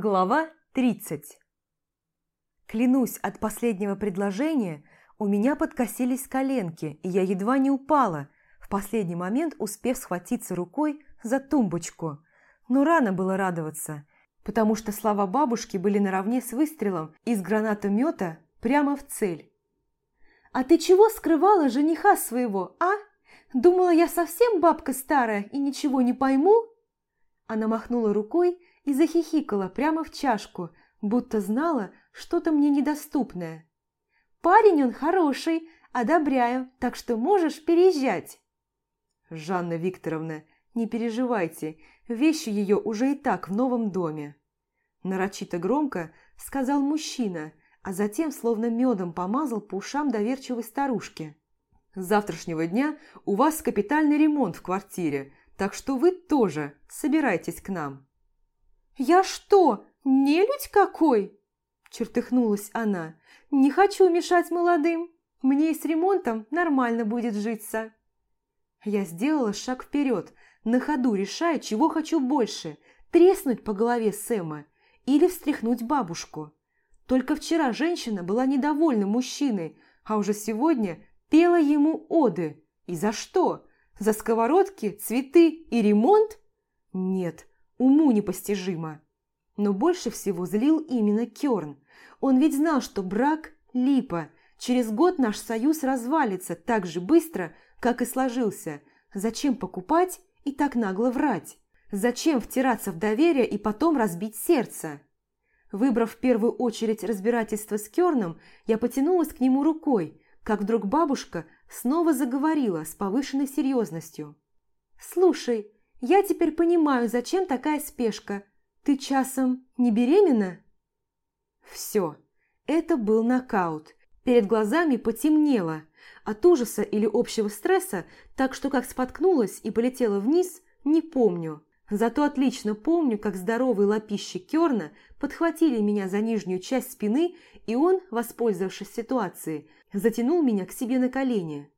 Глава 30 Клянусь, от последнего предложения у меня подкосились коленки, и я едва не упала, в последний момент успев схватиться рукой за тумбочку. Но рано было радоваться, потому что слова бабушки были наравне с выстрелом из гранатомета прямо в цель. «А ты чего скрывала жениха своего, а? Думала, я совсем бабка старая и ничего не пойму?» Она махнула рукой и захихикала прямо в чашку, будто знала что-то мне недоступное. «Парень он хороший, одобряю, так что можешь переезжать». «Жанна Викторовна, не переживайте, вещи ее уже и так в новом доме». Нарочито громко сказал мужчина, а затем словно медом помазал по ушам доверчивой старушки. «С завтрашнего дня у вас капитальный ремонт в квартире, так что вы тоже собирайтесь к нам». «Я что, нелюдь какой?» Чертыхнулась она. «Не хочу мешать молодым. Мне и с ремонтом нормально будет житься». Я сделала шаг вперед, на ходу решая, чего хочу больше – треснуть по голове Сэма или встряхнуть бабушку. Только вчера женщина была недовольна мужчиной, а уже сегодня пела ему оды. И за что? За сковородки, цветы и ремонт? Нет, уму непостижимо. Но больше всего злил именно Кёрн. Он ведь знал, что брак – липа. Через год наш союз развалится так же быстро, как и сложился. Зачем покупать и так нагло врать? Зачем втираться в доверие и потом разбить сердце? Выбрав в первую очередь разбирательство с Кёрном, я потянулась к нему рукой, как вдруг бабушка снова заговорила с повышенной серьезностью. «Слушай, я теперь понимаю, зачем такая спешка. Ты часом не беременна?» Все, это был нокаут. Перед глазами потемнело. От ужаса или общего стресса, так что как споткнулась и полетела вниз, не помню. Зато отлично помню, как здоровые лапищи Керна подхватили меня за нижнюю часть спины, и он, воспользовавшись ситуацией, затянул меня к себе на колени.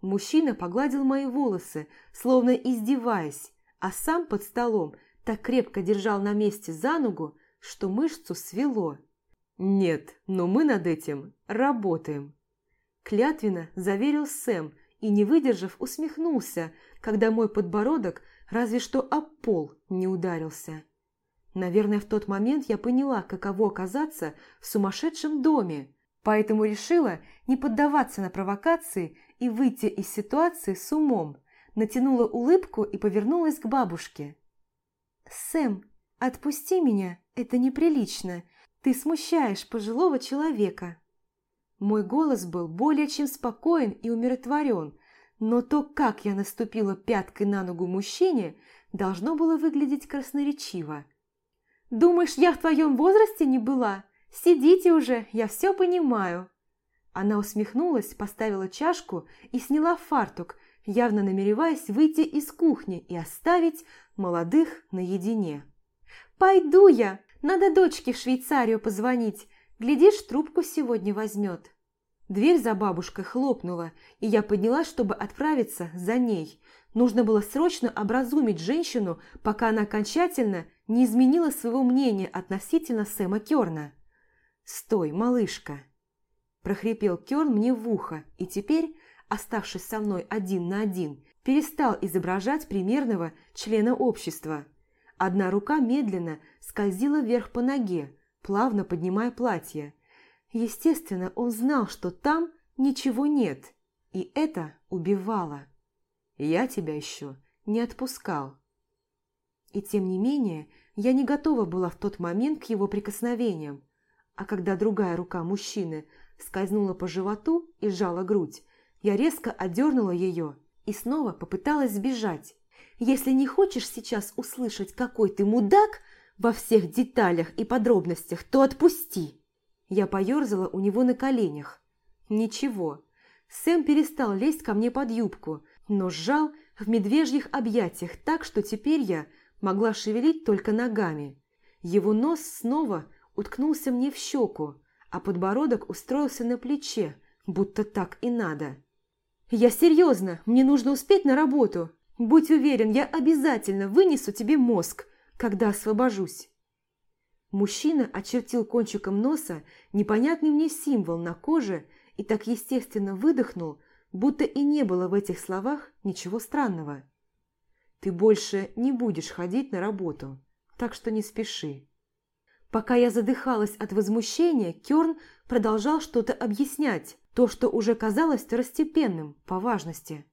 Мужчина погладил мои волосы, словно издеваясь, а сам под столом так крепко держал на месте за ногу, что мышцу свело. «Нет, но мы над этим работаем», – клятвенно заверил Сэм и, не выдержав, усмехнулся, когда мой подбородок разве что об пол не ударился. Наверное, в тот момент я поняла, каково оказаться в сумасшедшем доме, поэтому решила не поддаваться на провокации и выйти из ситуации с умом, натянула улыбку и повернулась к бабушке. «Сэм, отпусти меня, это неприлично. Ты смущаешь пожилого человека». Мой голос был более чем спокоен и умиротворен, но то, как я наступила пяткой на ногу мужчине, должно было выглядеть красноречиво. «Думаешь, я в твоем возрасте не была? Сидите уже, я все понимаю». Она усмехнулась, поставила чашку и сняла фартук, явно намереваясь выйти из кухни и оставить молодых наедине. «Пойду я! Надо дочке в Швейцарию позвонить. Глядишь, трубку сегодня возьмет». Дверь за бабушкой хлопнула, и я поднялась, чтобы отправиться за ней. Нужно было срочно образумить женщину, пока она окончательно не изменила своего мнения относительно Сэма Керна. «Стой, малышка!» прохрипел Керн мне в ухо, и теперь, оставшись со мной один на один, перестал изображать примерного члена общества. Одна рука медленно скользила вверх по ноге, плавно поднимая платье. Естественно, он знал, что там ничего нет, и это убивало. Я тебя еще не отпускал. И тем не менее, я не готова была в тот момент к его прикосновениям, а когда другая рука мужчины скользнула по животу и сжала грудь, я резко одернула ее и снова попыталась сбежать. Если не хочешь сейчас услышать, какой ты мудак во всех деталях и подробностях, то отпусти. Я поерзала у него на коленях. Ничего. Сэм перестал лезть ко мне под юбку, но сжал в медвежьих объятиях так, что теперь я могла шевелить только ногами. Его нос снова уткнулся мне в щеку, а подбородок устроился на плече, будто так и надо. «Я серьезно, мне нужно успеть на работу. Будь уверен, я обязательно вынесу тебе мозг, когда освобожусь». Мужчина очертил кончиком носа непонятный мне символ на коже и так естественно выдохнул, будто и не было в этих словах ничего странного. «Ты больше не будешь ходить на работу, так что не спеши». Пока я задыхалась от возмущения, Кёрн продолжал что-то объяснять, то, что уже казалось второстепенным по важности.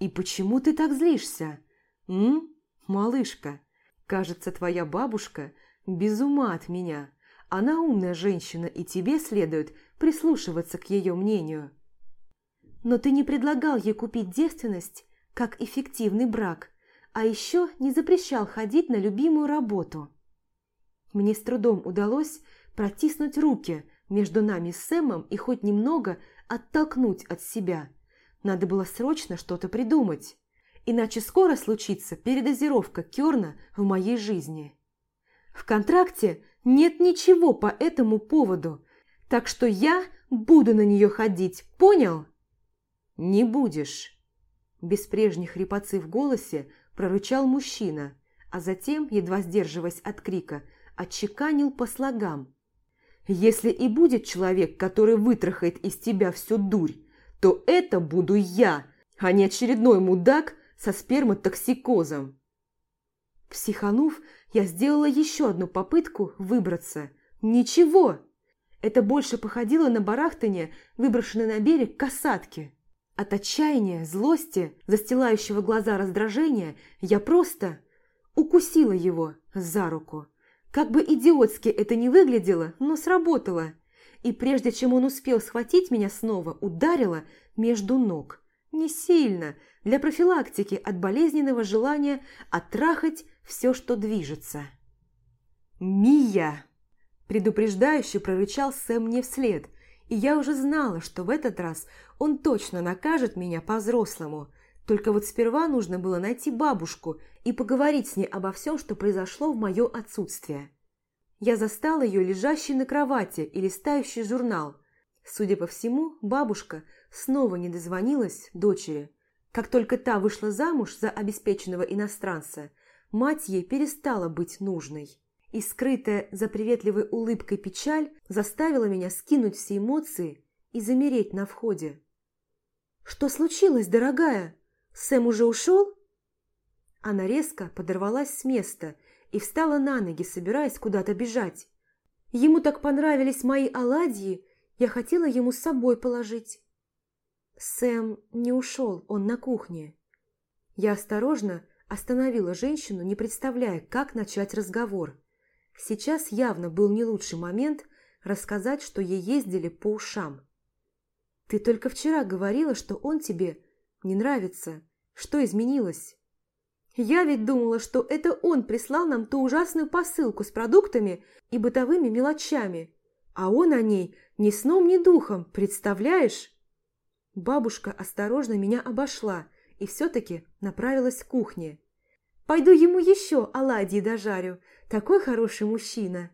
«И почему ты так злишься? М, малышка, кажется, твоя бабушка без ума от меня. Она умная женщина, и тебе следует прислушиваться к ее мнению». «Но ты не предлагал ей купить девственность как эффективный брак, а еще не запрещал ходить на любимую работу». Мне с трудом удалось протиснуть руки между нами с Сэмом и хоть немного оттолкнуть от себя. Надо было срочно что-то придумать. Иначе скоро случится передозировка Керна в моей жизни. В контракте нет ничего по этому поводу, так что я буду на нее ходить, понял? Не будешь. Без прежних хрипотцы в голосе прорычал мужчина, а затем, едва сдерживаясь от крика, отчеканил по слогам. «Если и будет человек, который вытрахает из тебя всю дурь, то это буду я, а не очередной мудак со сперматоксикозом». Психанув, я сделала еще одну попытку выбраться. Ничего! Это больше походило на барахтание, выброшенной на берег касатки. От отчаяния, злости, застилающего глаза раздражения, я просто укусила его за руку. Как бы идиотски это ни выглядело, но сработало. И прежде чем он успел схватить меня снова, ударила между ног. Не сильно, для профилактики от болезненного желания оттрахать все, что движется. «Мия!» – предупреждающе прорычал Сэм мне вслед, и я уже знала, что в этот раз он точно накажет меня по-взрослому. Только вот сперва нужно было найти бабушку и поговорить с ней обо всем, что произошло в мое отсутствие. Я застала ее лежащей на кровати и листающей журнал. Судя по всему, бабушка снова не дозвонилась дочери. Как только та вышла замуж за обеспеченного иностранца, мать ей перестала быть нужной. И скрытая за приветливой улыбкой печаль заставила меня скинуть все эмоции и замереть на входе. «Что случилось, дорогая? Сэм уже ушел?» Она резко подорвалась с места и встала на ноги, собираясь куда-то бежать. Ему так понравились мои оладьи, я хотела ему с собой положить. Сэм не ушел, он на кухне. Я осторожно остановила женщину, не представляя, как начать разговор. Сейчас явно был не лучший момент рассказать, что ей ездили по ушам. «Ты только вчера говорила, что он тебе не нравится. Что изменилось?» Я ведь думала, что это он прислал нам ту ужасную посылку с продуктами и бытовыми мелочами. А он о ней ни сном, ни духом, представляешь? Бабушка осторожно меня обошла и все-таки направилась к кухне. «Пойду ему еще оладьи дожарю. Такой хороший мужчина!»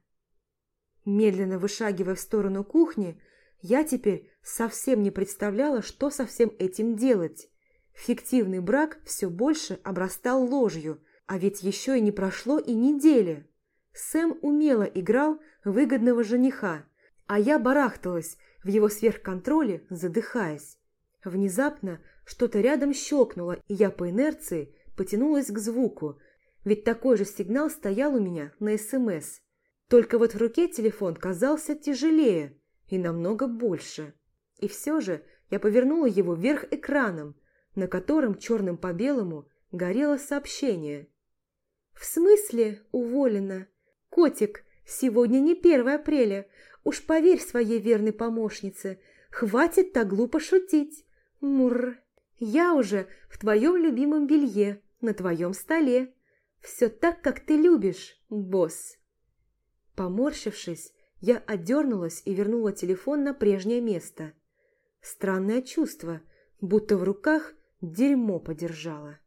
Медленно вышагивая в сторону кухни, я теперь совсем не представляла, что со всем этим делать. Фиктивный брак все больше обрастал ложью, а ведь еще и не прошло и недели. Сэм умело играл выгодного жениха, а я барахталась в его сверхконтроле, задыхаясь. Внезапно что-то рядом щелкнуло, и я по инерции потянулась к звуку, ведь такой же сигнал стоял у меня на СМС. Только вот в руке телефон казался тяжелее и намного больше. И все же я повернула его вверх экраном, на котором черным по белому горело сообщение. «В смысле уволена? Котик, сегодня не 1 апреля. Уж поверь своей верной помощнице, хватит так глупо шутить. Мур, я уже в твоем любимом белье, на твоем столе. Все так, как ты любишь, босс». Поморщившись, я отдернулась и вернула телефон на прежнее место. Странное чувство, будто в руках дерьмо подержала.